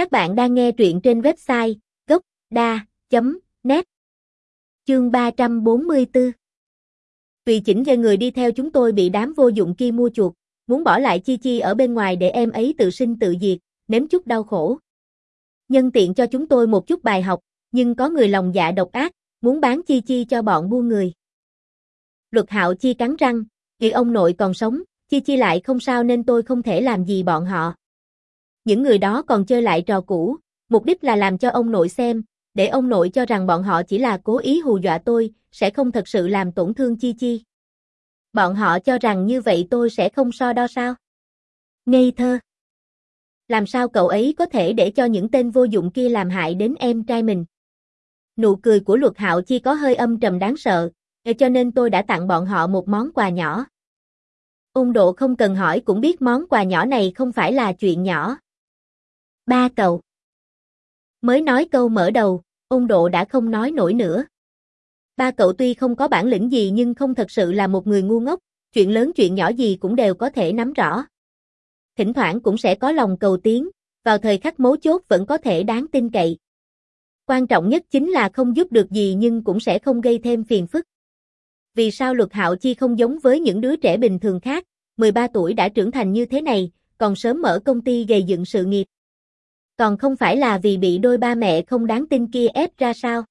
Các bạn đang nghe truyện trên website gốc.da.net Chương 344 Vì chỉnh cho người đi theo chúng tôi bị đám vô dụng kia mua chuột, muốn bỏ lại Chi Chi ở bên ngoài để em ấy tự sinh tự diệt, nếm chút đau khổ. Nhân tiện cho chúng tôi một chút bài học, nhưng có người lòng dạ độc ác, muốn bán Chi Chi cho bọn buôn người. Luật hạo Chi cắn răng, vì ông nội còn sống, Chi Chi lại không sao nên tôi không thể làm gì bọn họ. Những người đó còn chơi lại trò cũ, mục đích là làm cho ông nội xem, để ông nội cho rằng bọn họ chỉ là cố ý hù dọa tôi, sẽ không thật sự làm tổn thương Chi Chi. Bọn họ cho rằng như vậy tôi sẽ không so đo sao? Ngây thơ. Làm sao cậu ấy có thể để cho những tên vô dụng kia làm hại đến em trai mình? Nụ cười của luật hạo chi có hơi âm trầm đáng sợ, cho nên tôi đã tặng bọn họ một món quà nhỏ. Ung độ không cần hỏi cũng biết món quà nhỏ này không phải là chuyện nhỏ. Ba cậu. Mới nói câu mở đầu, ông độ đã không nói nổi nữa. Ba cậu tuy không có bản lĩnh gì nhưng không thật sự là một người ngu ngốc, chuyện lớn chuyện nhỏ gì cũng đều có thể nắm rõ. Thỉnh thoảng cũng sẽ có lòng cầu tiến, vào thời khắc mấu chốt vẫn có thể đáng tin cậy. Quan trọng nhất chính là không giúp được gì nhưng cũng sẽ không gây thêm phiền phức. Vì sao luật hạo chi không giống với những đứa trẻ bình thường khác, 13 tuổi đã trưởng thành như thế này, còn sớm mở công ty gây dựng sự nghiệp. Còn không phải là vì bị đôi ba mẹ không đáng tin kia ép ra sao?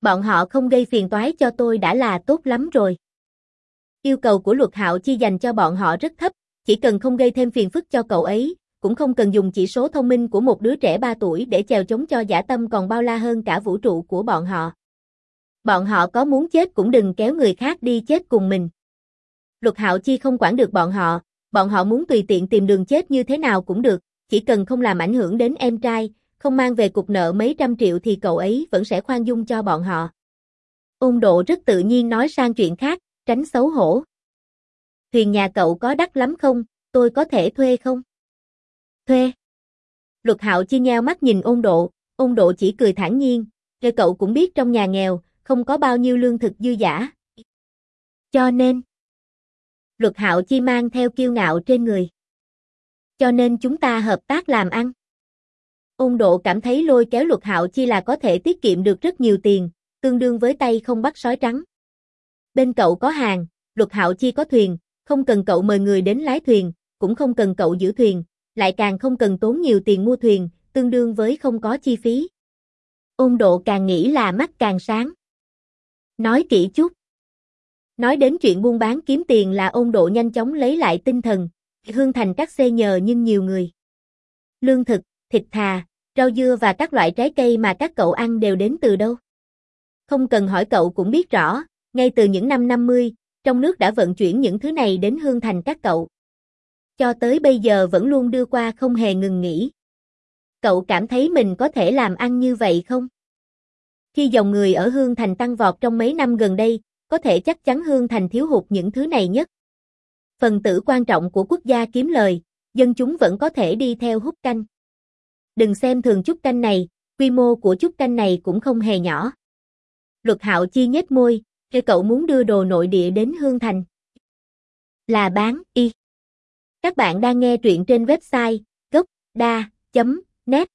Bọn họ không gây phiền toái cho tôi đã là tốt lắm rồi. Yêu cầu của luật hạo chi dành cho bọn họ rất thấp, chỉ cần không gây thêm phiền phức cho cậu ấy, cũng không cần dùng chỉ số thông minh của một đứa trẻ 3 tuổi để chèo chống cho giả tâm còn bao la hơn cả vũ trụ của bọn họ. Bọn họ có muốn chết cũng đừng kéo người khác đi chết cùng mình. Luật hạo chi không quản được bọn họ, bọn họ muốn tùy tiện tìm đường chết như thế nào cũng được, chỉ cần không làm ảnh hưởng đến em trai, không mang về cục nợ mấy trăm triệu thì cậu ấy vẫn sẽ khoan dung cho bọn họ. Ôn độ rất tự nhiên nói sang chuyện khác, tránh xấu hổ. Thuyền nhà cậu có đắt lắm không, tôi có thể thuê không? Thuê. Luật hạo chi nheo mắt nhìn ôn độ, ôn độ chỉ cười thản nhiên, rồi cậu cũng biết trong nhà nghèo, không có bao nhiêu lương thực dư giả. Cho nên, luật hạo chi mang theo kiêu ngạo trên người. Cho nên chúng ta hợp tác làm ăn. Ôn độ cảm thấy lôi kéo luật hạo chi là có thể tiết kiệm được rất nhiều tiền, tương đương với tay không bắt sói trắng. Bên cậu có hàng, luật hạo chi có thuyền, không cần cậu mời người đến lái thuyền, cũng không cần cậu giữ thuyền, lại càng không cần tốn nhiều tiền mua thuyền, tương đương với không có chi phí. Ôn độ càng nghĩ là mắt càng sáng. Nói kỹ chút. Nói đến chuyện buôn bán kiếm tiền là ôn độ nhanh chóng lấy lại tinh thần, hương thành các xe nhờ nhưng nhiều người. Lương thực, thịt thà, rau dưa và các loại trái cây mà các cậu ăn đều đến từ đâu. Không cần hỏi cậu cũng biết rõ, ngay từ những năm 50, trong nước đã vận chuyển những thứ này đến hương thành các cậu. Cho tới bây giờ vẫn luôn đưa qua không hề ngừng nghỉ. Cậu cảm thấy mình có thể làm ăn như vậy không? Khi dòng người ở Hương Thành tăng vọt trong mấy năm gần đây, có thể chắc chắn Hương Thành thiếu hụt những thứ này nhất. Phần tử quan trọng của quốc gia kiếm lời, dân chúng vẫn có thể đi theo hút canh. Đừng xem thường chút canh này, quy mô của chút canh này cũng không hề nhỏ. Luật hạo chi nhếch môi, khi cậu muốn đưa đồ nội địa đến Hương Thành. Là bán, y. Các bạn đang nghe truyện trên website gocda.net